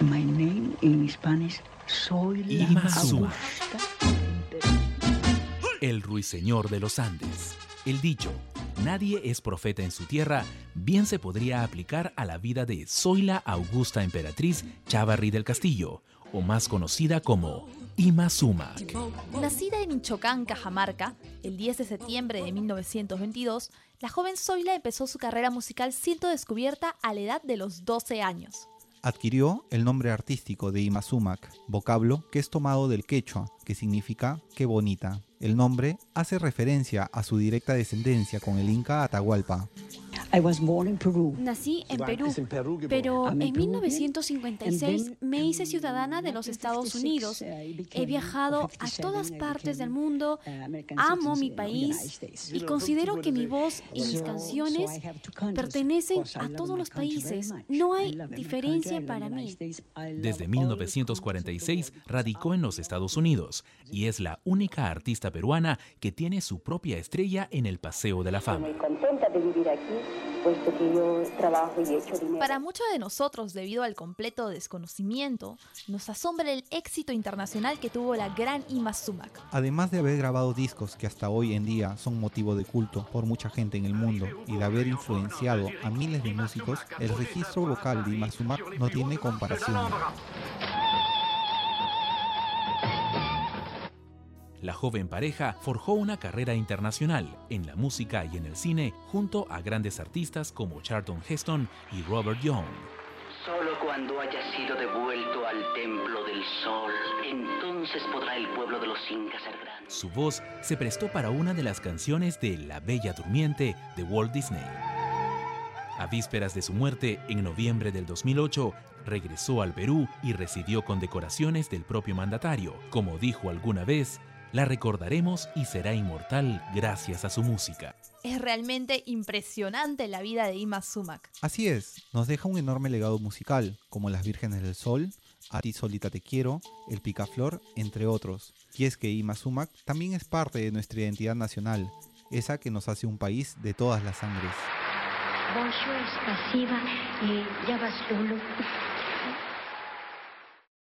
My name in Spanish, soy la. El ruiseñor de los Andes. El dicho, nadie es profeta en su tierra, bien se podría aplicar a la vida de Zoila Augusta Emperatriz Chavarri del Castillo, o más conocida como Ima Sumac. Nacida en Michoacán, Cajamarca, el 10 de septiembre de 1922, la joven Zoila empezó su carrera musical siendo descubierta a la edad de los 12 años. Adquirió el nombre artístico de Imasumac, vocablo que es tomado del quechua, que significa qué bonita. El nombre hace referencia a su directa descendencia con el inca Atahualpa. I was born in Peru. Nací en Perú, pero en Peruvian, 1956 and then me hice in ciudadana de los Estados 1956, Unidos. I became- He viajado a 57, todas partes del mundo, uh, American amo citizen mi país United States. y considero que mi voz y mis canciones pertenecen Of course, I a love todos my los países. No I hay diferencia para mí. Desde all 1946 radicó en los Estados Unidos y es la única artista peruana que tiene su propia estrella en el Paseo de la Fama. Muy contenta de vivir aquí, puesto que yo trabajo y he hecho dinero. Para muchos de nosotros, debido al completo desconocimiento, nos asombra el éxito internacional que tuvo la gran Ima Sumac. Además de haber grabado discos que hasta hoy en día son motivo de culto por mucha gente en el mundo y de haber influenciado a miles de músicos, el registro vocal de Imasumac no tiene comparación. La joven pareja forjó una carrera internacional en la música y en el cine junto a grandes artistas como Charlton Heston y Robert Young. Solo cuando haya sido devuelto al templo del sol, entonces podrá el pueblo de los incas ser grande. Su voz se prestó para una de las canciones de La Bella Durmiente de Walt Disney. A vísperas de su muerte, en noviembre del 2008, regresó al Perú y recibió condecoraciones del propio mandatario. Como dijo alguna vez, la recordaremos y será inmortal gracias a su música. Es realmente impresionante la vida de Ima Sumac. Así es, nos deja un enorme legado musical, como Las Vírgenes del Sol, A ti solita te quiero, El Picaflor, entre otros. Y es que Imasumac también es parte de nuestra identidad nacional, esa que nos hace un país de todas las sangres.